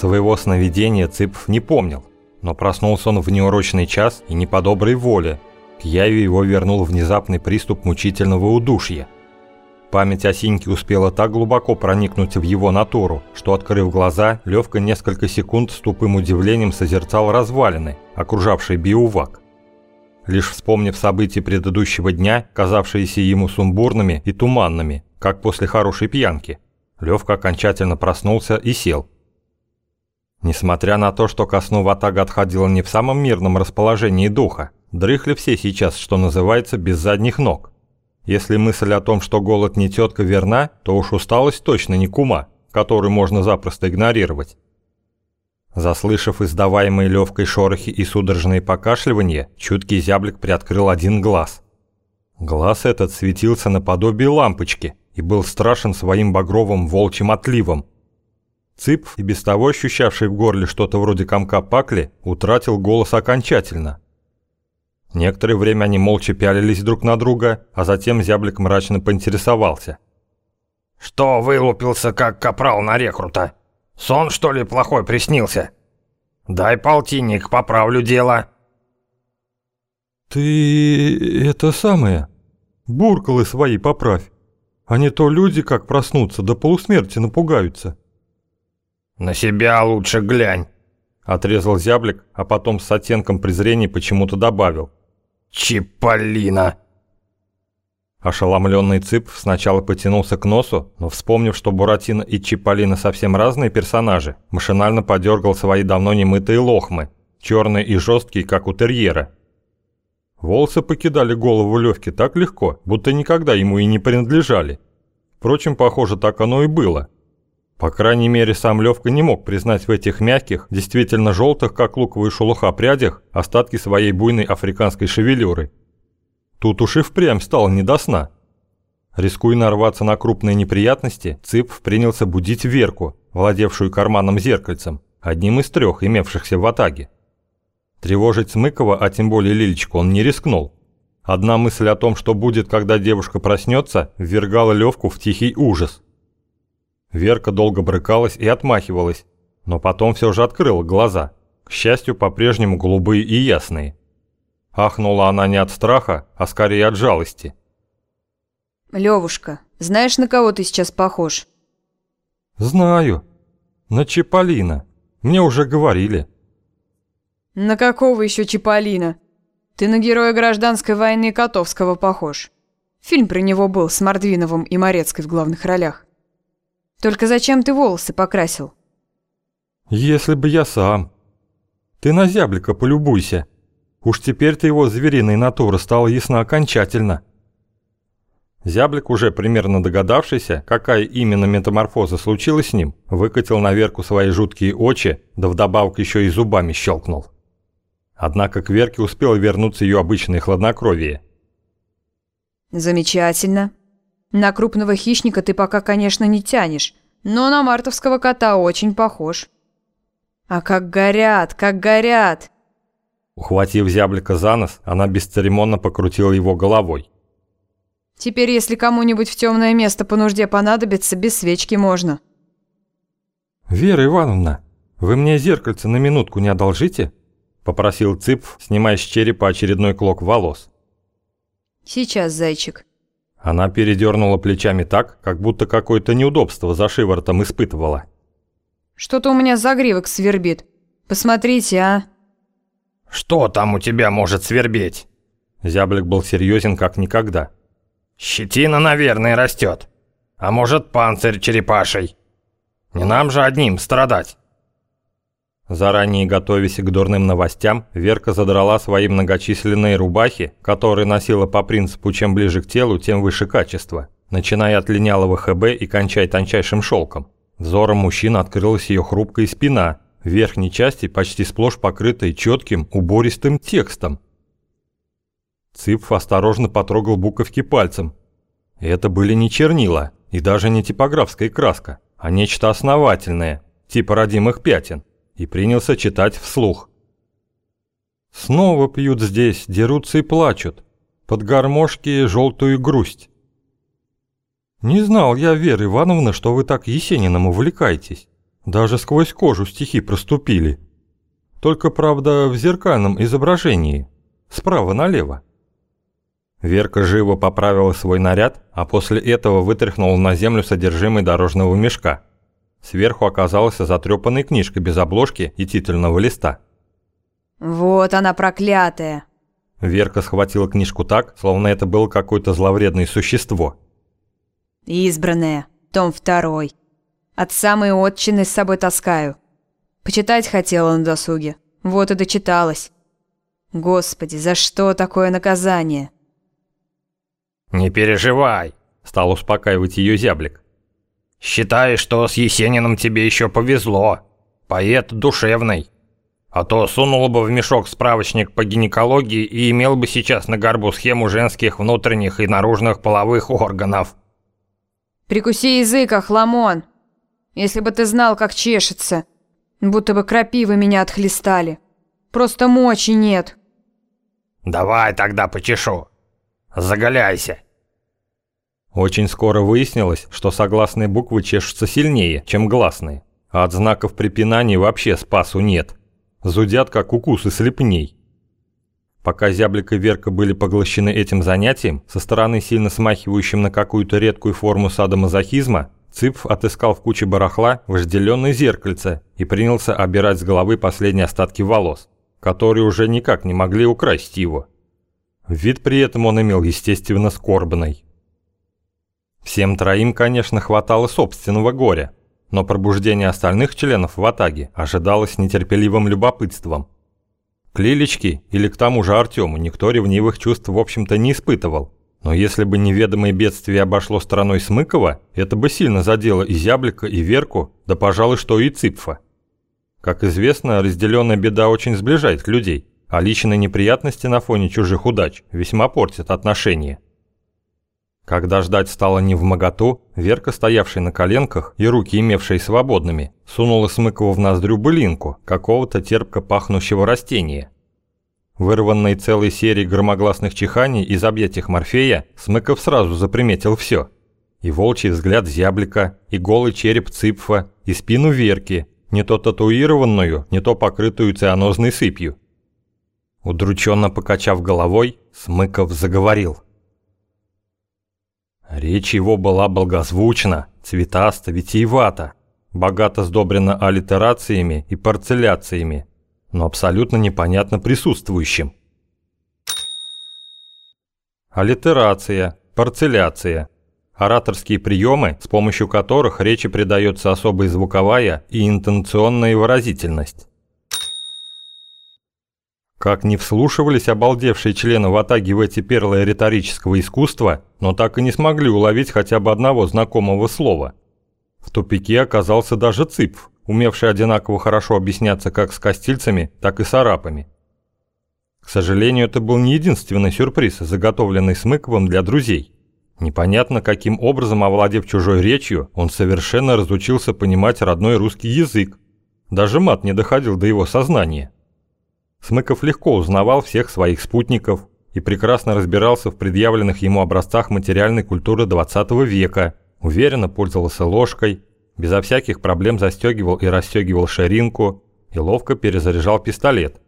Своего сновидения Цыпов не помнил, но проснулся он в неурочный час и не по доброй воле. К Яве его вернул внезапный приступ мучительного удушья. Память о Синьке успела так глубоко проникнуть в его натуру, что, открыв глаза, Левка несколько секунд с тупым удивлением созерцал развалины, окружавшие биувак. Лишь вспомнив события предыдущего дня, казавшиеся ему сумбурными и туманными, как после хорошей пьянки, Левка окончательно проснулся и сел. Несмотря на то, что ко сну Ватага отходила не в самом мирном расположении духа, дрыхли все сейчас, что называется, без задних ног. Если мысль о том, что голод не тетка верна, то уж усталость точно не кума, которую можно запросто игнорировать. Заслышав издаваемые левкой шорохи и судорожные покашливания, чуткий зяблик приоткрыл один глаз. Глаз этот светился наподобие лампочки и был страшен своим багровым волчьим отливом. Цып, и без того ощущавший в горле что-то вроде комка пакли, утратил голос окончательно. Некоторое время они молча пялились друг на друга, а затем зяблик мрачно поинтересовался. «Что вылупился, как капрал на рекрута? Сон, что ли, плохой приснился? Дай полтинник, поправлю дело». «Ты... это самое... буркалы свои поправь. А не то люди, как проснутся, до полусмерти напугаются». «На себя лучше глянь», — отрезал зяблик, а потом с оттенком презрения почему-то добавил. «Чиполлино!» Ошеломленный Цып сначала потянулся к носу, но вспомнив, что Буратино и Чиполлино совсем разные персонажи, машинально подергал свои давно немытые лохмы, черные и жесткие, как у терьера. Волосы покидали голову Левки так легко, будто никогда ему и не принадлежали. Впрочем, похоже, так оно и было – по крайней мере, сам Левка не мог признать в этих мягких, действительно желтых, как луковые шелуха прядях, остатки своей буйной африканской шевелюры. Тут уж и впрямь стало не до сна. Рискуя нарваться на крупные неприятности, Цып принялся будить Верку, владевшую карманным зеркальцем, одним из трех, имевшихся в Атаге. Тревожить Смыкова, а тем более Лилечку, он не рискнул. Одна мысль о том, что будет, когда девушка проснется, ввергала Левку в тихий ужас – Верка долго брыкалась и отмахивалась, но потом все же открыла глаза, к счастью, по-прежнему голубые и ясные. Ахнула она не от страха, а скорее от жалости. «Левушка, знаешь, на кого ты сейчас похож?» «Знаю. На Чиполлино. Мне уже говорили». «На какого еще Чиполлино? Ты на героя гражданской войны Котовского похож. Фильм про него был с Мордвиновым и Морецкой в главных ролях. Только зачем ты волосы покрасил? Если бы я сам. Ты на зяблика полюбуйся. Уж теперь-то его звериной натура стала ясна окончательно. Зяблик, уже примерно догадавшийся, какая именно метаморфоза случилась с ним, выкатил на Верку свои жуткие очи, да вдобавок еще и зубами щелкнул. Однако к Верке успело вернуться ее обычное хладнокровие. «Замечательно. На крупного хищника ты пока, конечно, не тянешь, но на мартовского кота очень похож. А как горят, как горят!» Ухватив зяблика за нос, она бесцеремонно покрутила его головой. «Теперь, если кому-нибудь в темное место по нужде понадобится, без свечки можно». «Вера Ивановна, вы мне зеркальце на минутку не одолжите?» – попросил Цып, снимая с черепа очередной клок волос. «Сейчас, зайчик». Она передернула плечами так, как будто какое-то неудобство за шиворотом испытывала. «Что-то у меня загривок свербит. Посмотрите, а!» «Что там у тебя может свербеть?» Зяблик был серьезен как никогда. «Щетина, наверное, растет. А может, панцирь черепаший. Не нам же одним страдать». Заранее готовясь к дурным новостям, Верка задрала свои многочисленные рубахи, которые носила по принципу «чем ближе к телу, тем выше качество», начиная от линялого ХБ и кончая тончайшим шелком. Взором мужчин открылась ее хрупкая спина, в верхней части почти сплошь покрытой четким, убористым текстом. Цыпф осторожно потрогал буковки пальцем. Это были не чернила и даже не типографская краска, а нечто основательное, типа родимых пятен и принялся читать вслух. «Снова пьют здесь, дерутся и плачут, под гармошки желтую грусть». «Не знал я, Вера Ивановна, что вы так Есениным увлекаетесь. Даже сквозь кожу стихи проступили. Только, правда, в зеркальном изображении. Справа налево. Верка живо поправила свой наряд, а после этого вытряхнула на землю содержимое дорожного мешка. Сверху оказалась затрепанная книжка без обложки и титульного листа. «Вот она проклятая!» Верка схватила книжку так, словно это было какое-то зловредное существо. «Избранная, том второй. От самой отчины с собой таскаю. Почитать хотела на досуге. Вот и дочиталась. Господи, за что такое наказание?» «Не переживай», — стал успокаивать ее зяблик. «Считай, что с Есениным тебе еще повезло. Поэт душевный. А то сунул бы в мешок справочник по гинекологии и имел бы сейчас на горбу схему женских внутренних и наружных половых органов». «Прикуси язык, Ахламон. Если бы ты знал, как чешется. Будто бы крапивы меня отхлестали. Просто мочи нет». «Давай тогда почешу. Заголяйся!» Очень скоро выяснилось, что согласные буквы чешутся сильнее, чем гласные, а от знаков препинания вообще спасу нет. Зудят, как укусы слепней. Пока Зяблик и Верка были поглощены этим занятием, со стороны сильно смахивающим на какую-то редкую форму садомазохизма, Цыпф отыскал в куче барахла вожделенное зеркальце и принялся обирать с головы последние остатки волос, которые уже никак не могли украсть его. Вид при этом он имел, естественно, скорбный. Всем троим, конечно, хватало собственного горя, но пробуждение остальных членов в Атаге ожидалось нетерпеливым любопытством. К Лилечке или к тому же Артему никто ревнивых чувств в общем-то не испытывал, но если бы неведомое бедствие обошло стороной Смыкова, это бы сильно задело и Зяблика, и Верку, да пожалуй, что и Цыпфа. Как известно, разделенная беда очень сближает людей а личные неприятности на фоне чужих удач весьма портят отношения. Когда ждать стало не в моготу, Верка, стоявшая на коленках и руки имевшие свободными, сунула Смыкову в ноздрю былинку какого-то терпко пахнущего растения. Вырванной целой серией громогласных чиханий из объятий Морфея, Смыков сразу заприметил все. И волчий взгляд зяблика, и голый череп цыпфа, и спину Верки, не то татуированную, не то покрытую цианозной сыпью. Удрученно покачав головой, Смыков заговорил. Речь его была благозвучна, цветаста, витиевата, богато сдобрена аллитерациями и парцеляциями, но абсолютно непонятно присутствующим. Аллитерация, парцеляция – ораторские приемы, с помощью которых речи придается особая звуковая и интонационная выразительность. Как не вслушивались обалдевшие члены Ватаги в эти перлы риторического искусства, но так и не смогли уловить хотя бы одного знакомого слова. В тупике оказался даже Цыпф, умевший одинаково хорошо объясняться как с костильцами, так и с арапами. К сожалению, это был не единственный сюрприз, заготовленный Смыковым для друзей. Непонятно, каким образом, овладев чужой речью, он совершенно разучился понимать родной русский язык. Даже мат не доходил до его сознания. Смыков легко узнавал всех своих спутников и прекрасно разбирался в предъявленных ему образцах материальной культуры 20 века, уверенно пользовался ложкой, безо всяких проблем застегивал и расстегивал ширинку и ловко перезаряжал пистолет.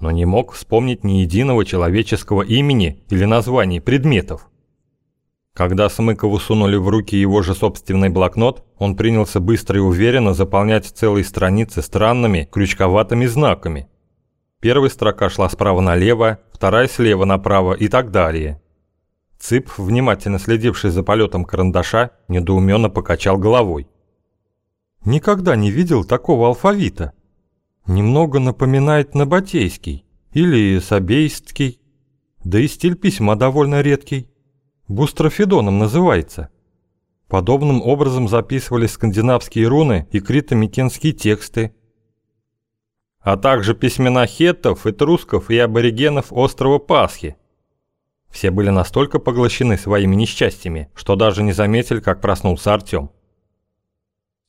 Но не мог вспомнить ни единого человеческого имени или названий предметов. Когда Смыкову сунули в руки его же собственный блокнот, он принялся быстро и уверенно заполнять целые страницы странными, крючковатыми знаками – Первая строка шла справа налево, вторая слева направо и так далее. Цып, внимательно следивший за полетом карандаша, недоуменно покачал головой. «Никогда не видел такого алфавита. Немного напоминает набатейский или сабейский. Да и стиль письма довольно редкий. Бустрофедоном называется. Подобным образом записывались скандинавские руны и крито-микенские тексты, а также письмена хеттов, этрусков и аборигенов острова Пасхи. Все были настолько поглощены своими несчастьями, что даже не заметили, как проснулся Артем.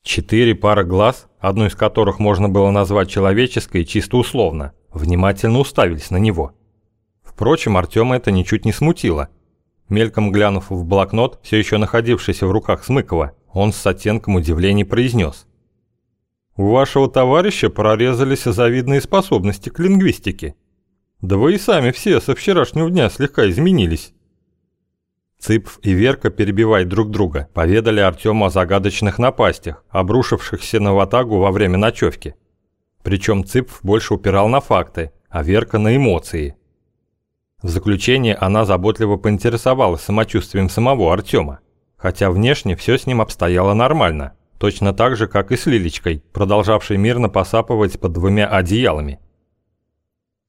Четыре пары глаз, одну из которых можно было назвать человеческой чисто условно, внимательно уставились на него. Впрочем, Артема это ничуть не смутило. Мельком глянув в блокнот, все еще находившийся в руках Смыкова, он с оттенком удивления произнес. У вашего товарища прорезались завидные способности к лингвистике. Да вы и сами все со вчерашнего дня слегка изменились. Цыпв и Верка, перебивая друг друга, поведали Артему о загадочных напастях, обрушившихся на Ватагу во время ночевки. Причем Цыпв больше упирал на факты, а Верка на эмоции. В заключение она заботливо поинтересовалась самочувствием самого Артема, хотя внешне все с ним обстояло нормально, точно так же, как и с Лилечкой, продолжавшей мирно посапывать под двумя одеялами.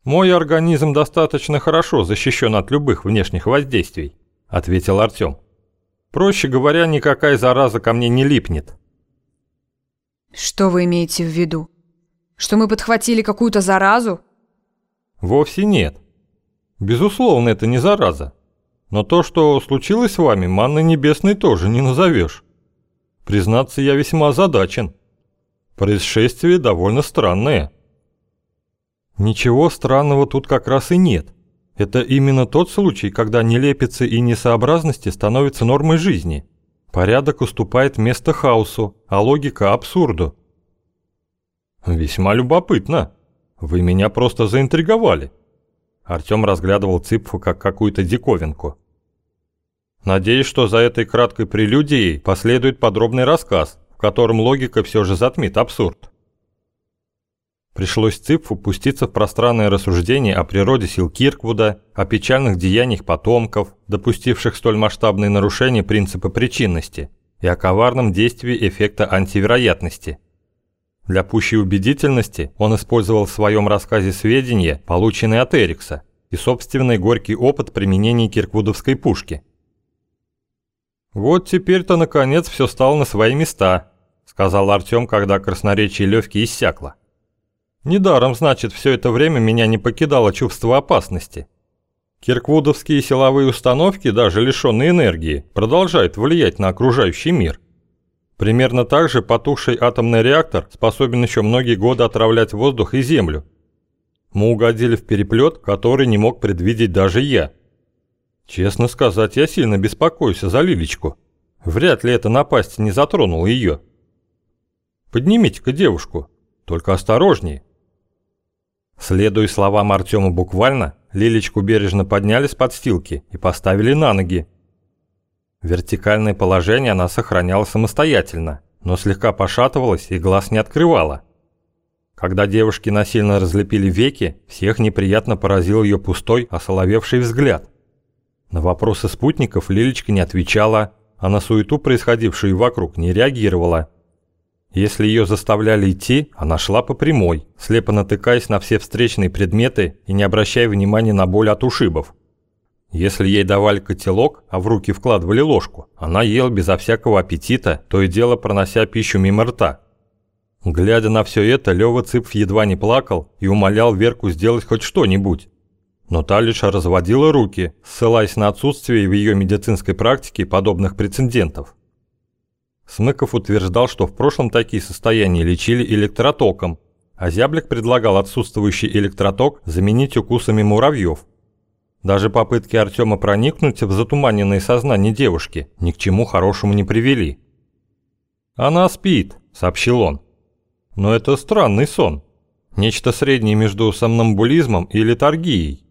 «Мой организм достаточно хорошо защищен от любых внешних воздействий», ответил Артём. Проще говоря, никакая зараза ко мне не липнет. Что вы имеете в виду? Что мы подхватили какую-то заразу? Вовсе нет. Безусловно, это не зараза. Но то, что случилось с вами, манной небесной тоже не назовешь. Признаться, я весьма озадачен. Происшествие довольно странное. Ничего странного тут как раз и нет. Это именно тот случай, когда нелепицы и несообразности становятся нормой жизни. Порядок уступает место хаосу, а логика – абсурду. «Весьма любопытно. Вы меня просто заинтриговали». Артём разглядывал Цыпфу как какую-то диковинку. «Надеюсь, что за этой краткой прелюдией последует подробный рассказ, в котором логика все же затмит абсурд». Пришлось Ципфу пуститься в пространное рассуждение о природе сил Кирквуда, о печальных деяниях потомков, допустивших столь масштабные нарушения принципа причинности, и о коварном действии эффекта антивероятности. Для пущей убедительности он использовал в своем рассказе сведения, полученные от Эрикса, и собственный горький опыт применения кирквудовской пушки. «Вот теперь-то, наконец, все стало на свои места», – сказал Артем, когда красноречие Левки иссякло. Недаром, значит, все это время меня не покидало чувство опасности. Кирквудовские силовые установки, даже лишенные энергии, продолжают влиять на окружающий мир. Примерно так же потухший атомный реактор способен еще многие годы отравлять воздух и землю. Мы угодили в переплет, который не мог предвидеть даже я. Честно сказать, я сильно беспокоюсь за Лилечку. Вряд ли эта напасть не затронула ее. Поднимите-ка девушку, только осторожнее. Следуя словам Артема буквально, Лилечку бережно подняли с подстилки и поставили на ноги. Вертикальное положение она сохраняла самостоятельно, но слегка пошатывалась и глаз не открывала. Когда девушки насильно разлепили веки, всех неприятно поразил ее пустой, осоловевший взгляд. На вопросы спутников Лилечка не отвечала, а на суету, происходившую вокруг, не реагировала – если ее заставляли идти, она шла по прямой, слепо натыкаясь на все встречные предметы и не обращая внимания на боль от ушибов. Если ей давали котелок, а в руки вкладывали ложку, она ела безо всякого аппетита, то и дело пронося пищу мимо рта. Глядя на все это, Лёва Цыпф едва не плакал и умолял Верку сделать хоть что-нибудь. Но та лишь разводила руки, ссылаясь на отсутствие в ее медицинской практике подобных прецедентов. Смыков утверждал, что в прошлом такие состояния лечили электротоком, а Зяблик предлагал отсутствующий электроток заменить укусами муравьев. Даже попытки Артема проникнуть в затуманенное сознание девушки ни к чему хорошему не привели. «Она спит», — сообщил он. «Но это странный сон. Нечто среднее между сомнамбулизмом и летаргией.